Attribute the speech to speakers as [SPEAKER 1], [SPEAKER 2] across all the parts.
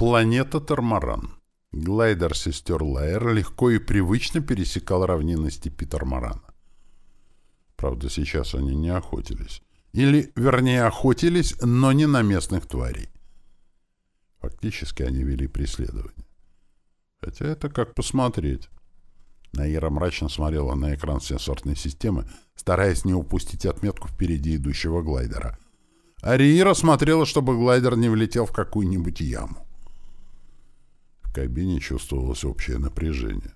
[SPEAKER 1] Планета Тормаран. Глайдер сестер Лаэр легко и привычно пересекал равнины степи Тормарана. Правда, сейчас они не охотились. Или, вернее, охотились, но не на местных тварей. Фактически они вели преследование. Хотя это как посмотреть. Наира мрачно смотрела на экран сенсорной системы, стараясь не упустить отметку впереди идущего глайдера. А Риира смотрела, чтобы глайдер не влетел в какую-нибудь яму. В кабине чувствовалось общее напряжение.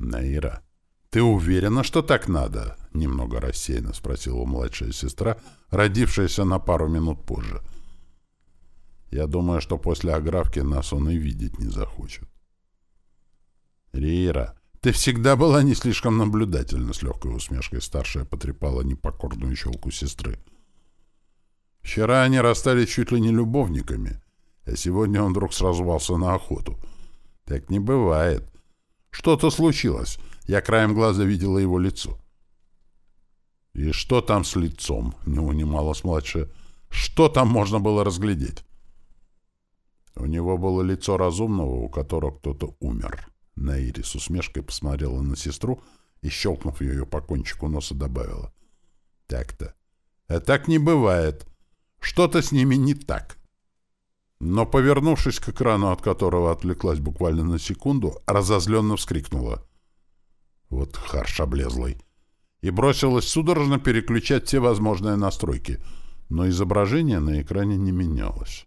[SPEAKER 1] «Наира, ты уверена, что так надо?» — немного рассеянно спросила младшая сестра, родившаяся на пару минут позже. «Я думаю, что после огравки нас он и видеть не захочет». «Рира, ты всегда была не слишком наблюдательна», — с легкой усмешкой старшая потрепала непокорную щелку сестры. «Вчера они расстались чуть ли не любовниками, а сегодня он вдруг сразувался на охоту». Так не бывает. Что-то случилось. Я краем глаза видела его лицо. И что там с лицом? Не унималась младшая. Что там можно было разглядеть? У него было лицо разумного, у которого кто-то умер. Наири с усмешкой посмотрела на сестру и, щелкнув ее по кончику носа, добавила. Так-то. А так не бывает. Что-то с ними не так. Но, повернувшись к экрану, от которого отвлеклась буквально на секунду, разозленно вскрикнула. Вот харш облезлый. И бросилась судорожно переключать все возможные настройки, но изображение на экране не менялось.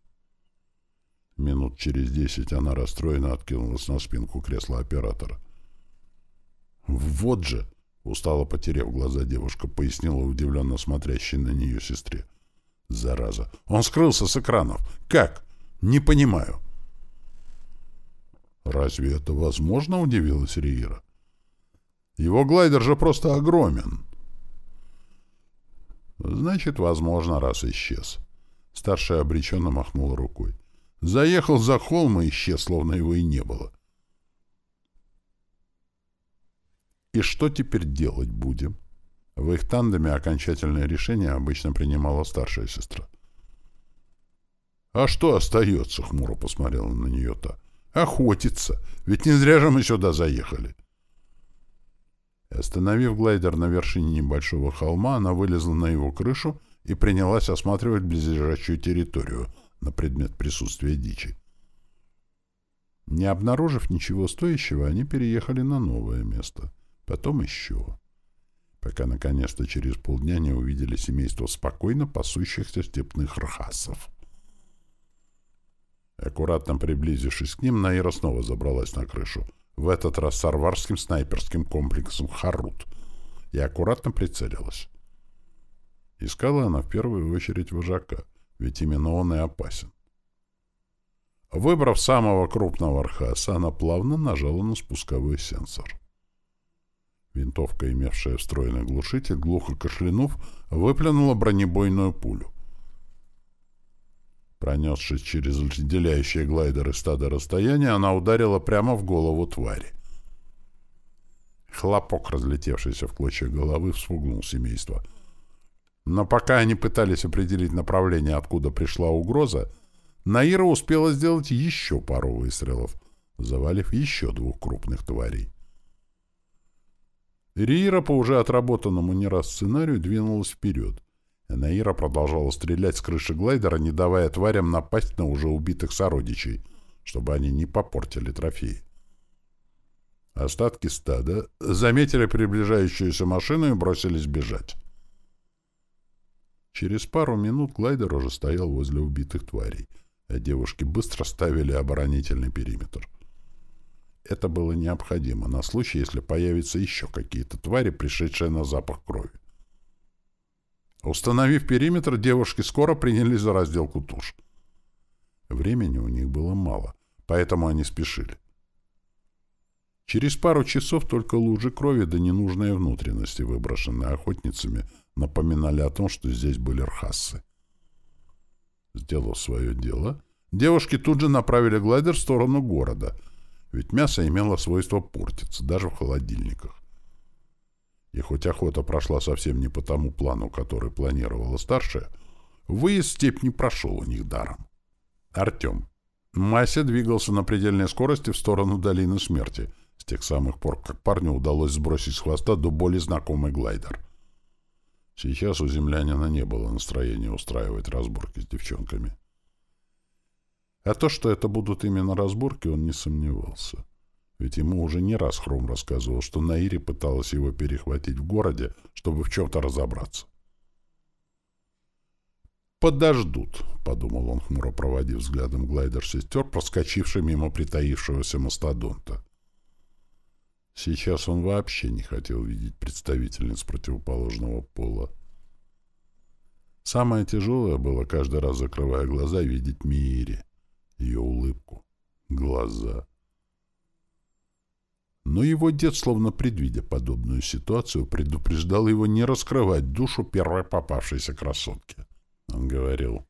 [SPEAKER 1] Минут через десять она расстроенно откинулась на спинку кресла оператора. «Вот же!» — устало потеряв глаза, девушка пояснила удивленно смотрящей на нее сестре. «Зараза! Он скрылся с экранов! Как?» Не понимаю. Разве это возможно, удивилась Риера. Его глайдер же просто огромен. Значит, возможно, раз исчез. Старшая обреченно махнула рукой. Заехал за холм и исчез, словно его и не было. И что теперь делать будем? В их тандеме окончательное решение обычно принимала старшая сестра. «А что остается?» — хмуро посмотрела на нее та. «Охотиться. Ведь не зря же мы сюда заехали». Остановив глайдер на вершине небольшого холма, она вылезла на его крышу и принялась осматривать близлежащую территорию на предмет присутствия дичи. Не обнаружив ничего стоящего, они переехали на новое место. Потом еще. Пока, наконец-то, через полдня не увидели семейство спокойно пасущихся степных рхасов. Аккуратно приблизившись к ним, Наира снова забралась на крышу, в этот раз с арварским снайперским комплексом «Харут», и аккуратно прицелилась. Искала она в первую очередь вожака, ведь именно он и опасен. Выбрав самого крупного архаса, она плавно нажала на спусковой сенсор. Винтовка, имевшая встроенный глушитель, глухо кашлянув, выплюнула бронебойную пулю. Пронесшись через разделяющие глайдеры стада расстояние, она ударила прямо в голову твари. Хлопок, разлетевшийся в клочья головы, вспугнул семейство. Но пока они пытались определить направление, откуда пришла угроза, Наира успела сделать еще пару выстрелов, завалив еще двух крупных тварей. Риира по уже отработанному не раз сценарию двинулась вперед. Наира продолжала стрелять с крыши глайдера, не давая тварям напасть на уже убитых сородичей, чтобы они не попортили трофеи. Остатки стада заметили приближающуюся машину и бросились бежать. Через пару минут глайдер уже стоял возле убитых тварей, а девушки быстро ставили оборонительный периметр. Это было необходимо на случай, если появятся еще какие-то твари, пришедшие на запах крови. Установив периметр, девушки скоро принялись за разделку туш. Времени у них было мало, поэтому они спешили. Через пару часов только лужи крови да ненужные внутренности, выброшенные охотницами, напоминали о том, что здесь были рхассы. Сделав свое дело, девушки тут же направили глайдер в сторону города, ведь мясо имело свойство портиться, даже в холодильниках. И хоть охота прошла совсем не по тому плану, который планировала старшая, выезд степь не прошел у них даром. «Артем, Мася двигался на предельной скорости в сторону долины смерти, с тех самых пор, как парню удалось сбросить с хвоста до боли знакомый глайдер. Сейчас у землянина не было настроения устраивать разборки с девчонками. А то, что это будут именно разборки, он не сомневался. Ведь ему уже не раз Хром рассказывал, что Наири пыталась его перехватить в городе, чтобы в чем-то разобраться. «Подождут», — подумал он, хмуро проводив взглядом глайдер сестер, проскочивший мимо притаившегося мастодонта. Сейчас он вообще не хотел видеть представительниц противоположного пола. Самое тяжелое было каждый раз, закрывая глаза, видеть Миири, ее улыбку, глаза. Но его дед, словно предвидя подобную ситуацию, предупреждал его не раскрывать душу первой попавшейся красотки. Он говорил,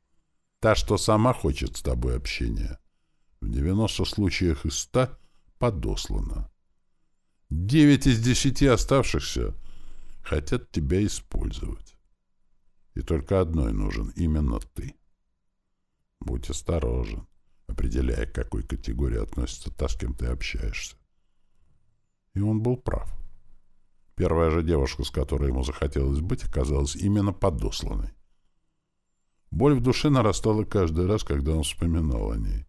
[SPEAKER 1] «Та, что сама хочет с тобой общения, в 90 случаях из 100 подослана. Девять из десяти оставшихся хотят тебя использовать. И только одной нужен именно ты. Будь осторожен, определяя, к какой категории относится та, с кем ты общаешься. И он был прав. Первая же девушка, с которой ему захотелось быть, оказалась именно подосланной. Боль в душе нарастала каждый раз, когда он вспоминал о ней.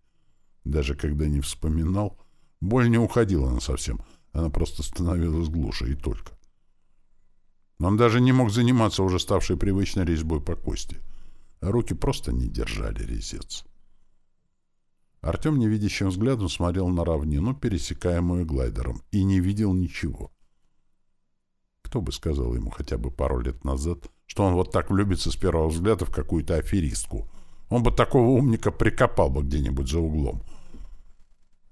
[SPEAKER 1] Даже когда не вспоминал, боль не уходила на совсем, она просто становилась глуше и только. Он даже не мог заниматься уже ставшей привычной резьбой по кости. А руки просто не держали резец. Артем невидящим взглядом смотрел на равнину, пересекаемую глайдером, и не видел ничего. Кто бы сказал ему хотя бы пару лет назад, что он вот так влюбится с первого взгляда в какую-то аферистку. Он бы такого умника прикопал бы где-нибудь за углом.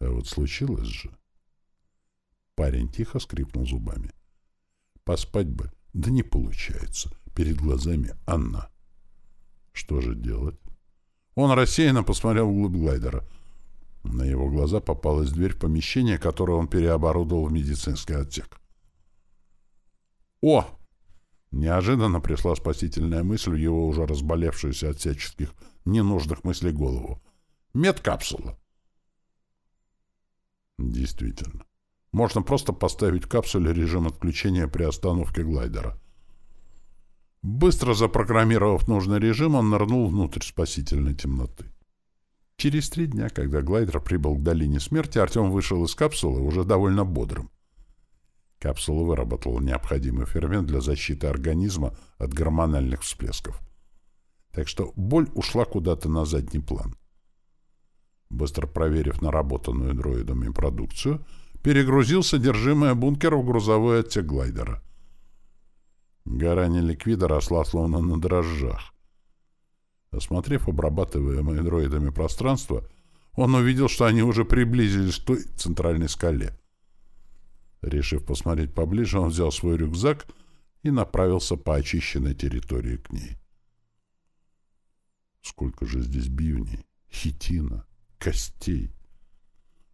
[SPEAKER 1] А вот случилось же. Парень тихо скрипнул зубами. Поспать бы, да не получается. Перед глазами Анна. Что же делать? Он рассеянно посмотрел вглубь глайдера. На его глаза попалась дверь в помещение, которое он переоборудовал в медицинский отсек. «О!» Неожиданно пришла спасительная мысль в его уже разболевшуюся от всяческих ненужных мыслей голову. «Медкапсула!» Действительно. Можно просто поставить в капсуле режим отключения при остановке глайдера. Быстро запрограммировав нужный режим, он нырнул внутрь спасительной темноты. Через три дня, когда глайдер прибыл к долине смерти, Артем вышел из капсулы уже довольно бодрым. Капсула выработала необходимый фермент для защиты организма от гормональных всплесков. Так что боль ушла куда-то на задний план. Быстро проверив наработанную дроидами продукцию, перегрузил содержимое бункера в грузовой отсек глайдера. Гора неликвида росла словно на дрожжах. Осмотрев обрабатываемое дроидами пространство, он увидел, что они уже приблизились к той центральной скале. Решив посмотреть поближе, он взял свой рюкзак и направился по очищенной территории к ней. Сколько же здесь бивней, хитина, костей.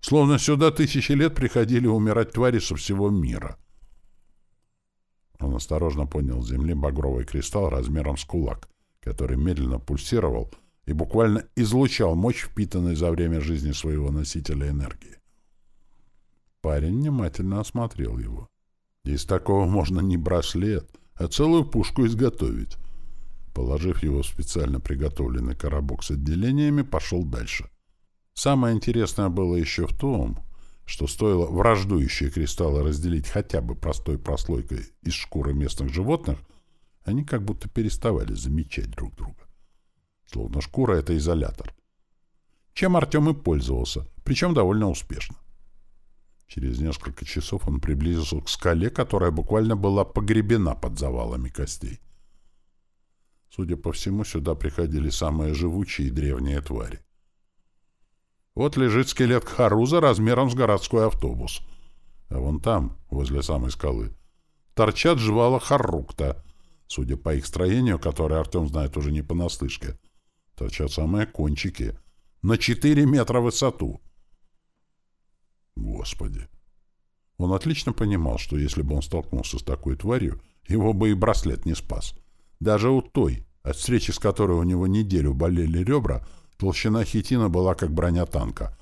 [SPEAKER 1] Словно сюда тысячи лет приходили умирать твари со всего мира. Он осторожно поднял с земли багровый кристалл размером с кулак, который медленно пульсировал и буквально излучал мощь, впитанной за время жизни своего носителя энергии. Парень внимательно осмотрел его. Из такого можно не браслет, а целую пушку изготовить. Положив его в специально приготовленный коробок с отделениями, пошел дальше. Самое интересное было еще в том, что стоило враждующие кристаллы разделить хотя бы простой прослойкой из шкуры местных животных, они как будто переставали замечать друг друга. Словно шкура — это изолятор. Чем Артем и пользовался, причем довольно успешно. Через несколько часов он приблизился к скале, которая буквально была погребена под завалами костей. Судя по всему, сюда приходили самые живучие и древние твари. Вот лежит скелет Харуза размером с городской автобус. А вон там, возле самой скалы, торчат жвала Харрукта. Судя по их строению, которое Артем знает уже не понаслышке, торчат самые кончики. На 4 метра высоту. Господи! Он отлично понимал, что если бы он столкнулся с такой тварью, его бы и браслет не спас. Даже у той, от встречи с которой у него неделю болели ребра, Толщина хитина была как броня танка.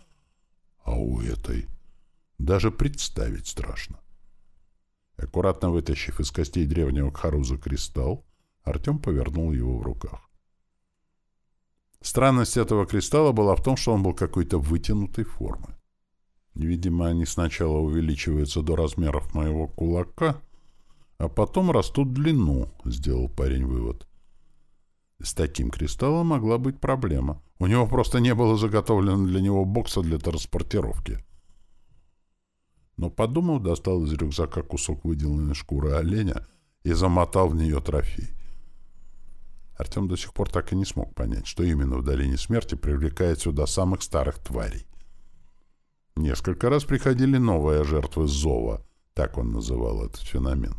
[SPEAKER 1] А у этой даже представить страшно. Аккуратно вытащив из костей древнего Кхаруза кристалл, Артем повернул его в руках. Странность этого кристалла была в том, что он был какой-то вытянутой формы. Видимо, они сначала увеличиваются до размеров моего кулака, а потом растут в длину, сделал парень вывод. С таким кристаллом могла быть проблема. У него просто не было заготовлено для него бокса для транспортировки. Но, подумав, достал из рюкзака кусок выделанной шкуры оленя и замотал в нее трофей. Артем до сих пор так и не смог понять, что именно в долине смерти привлекает сюда самых старых тварей. Несколько раз приходили новые жертвы зова, так он называл этот феномен.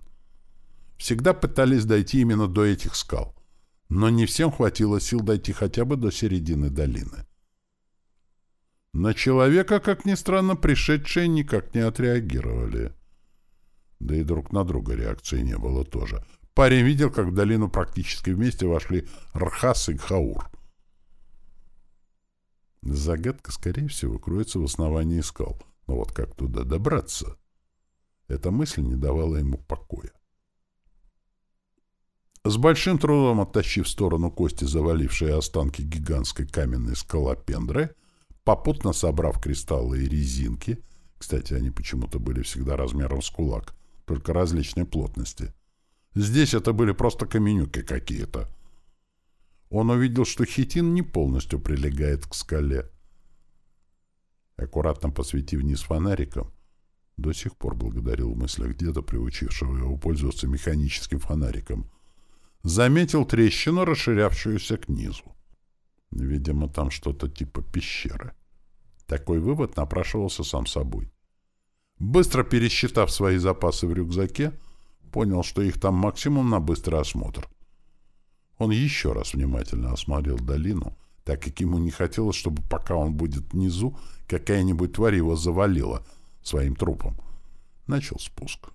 [SPEAKER 1] Всегда пытались дойти именно до этих скал, но не всем хватило сил дойти хотя бы до середины долины. На человека, как ни странно, пришедшие никак не отреагировали. Да и друг на друга реакции не было тоже. Парень видел, как в долину практически вместе вошли Рхас и Хаур. Загадка, скорее всего, кроется в основании скал. Но вот как туда добраться? Эта мысль не давала ему покоя. С большим трудом оттащив в сторону кости завалившие останки гигантской каменной скалопендры, попутно собрав кристаллы и резинки, кстати, они почему-то были всегда размером с кулак, только различной плотности. Здесь это были просто каменюки какие-то. Он увидел, что хитин не полностью прилегает к скале. Аккуратно посветив вниз фонариком, до сих пор благодарил в мыслях деда, приучившего его пользоваться механическим фонариком, заметил трещину, расширявшуюся к низу. Видимо, там что-то типа пещеры. Такой вывод напрашивался сам собой. Быстро пересчитав свои запасы в рюкзаке, понял, что их там максимум на быстрый осмотр. Он еще раз внимательно осмотрел долину, так как ему не хотелось, чтобы пока он будет внизу, какая-нибудь тварь его завалила своим трупом. Начал спуск.